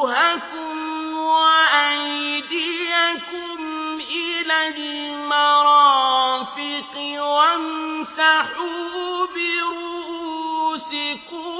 وجوهكم وأيديكم إلى المرافق وامسحوا برؤوسكم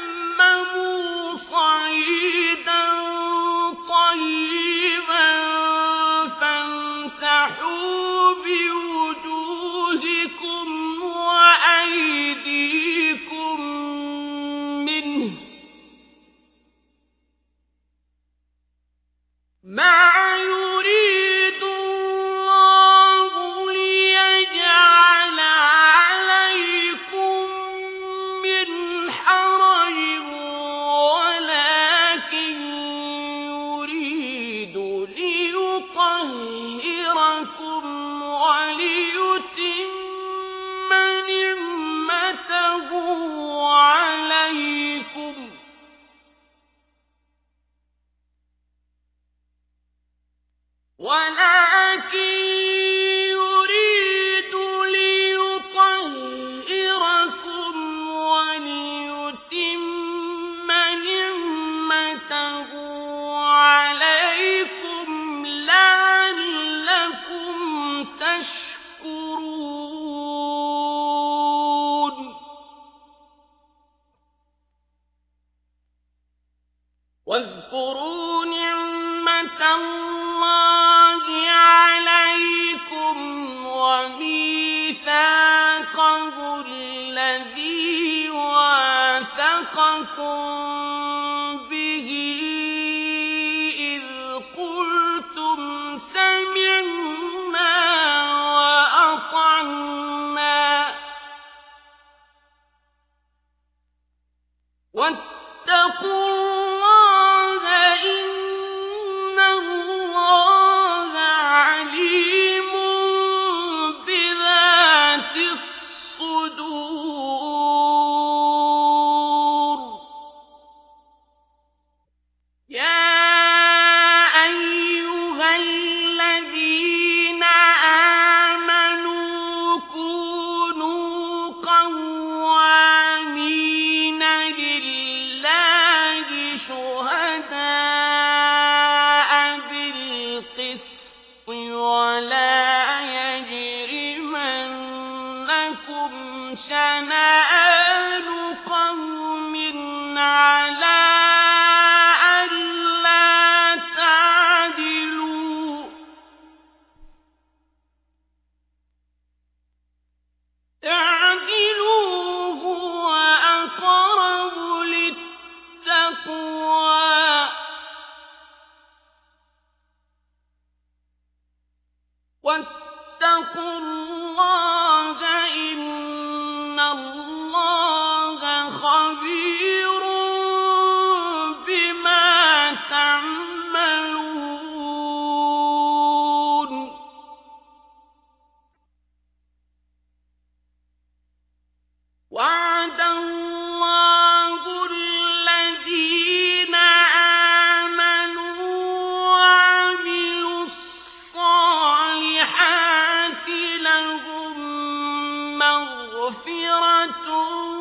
فتيمموا صعيدا طيبا فامسحوا بوجوهكم وأيديكم منه واذكروا نعمة الله عليكم وميثاقه الذي واثقكم يَرْقُدُونَ شنآل قوم على ألا تعدلوا اعدلوا هو أقرب للتقوى مَغْفِرَةٌ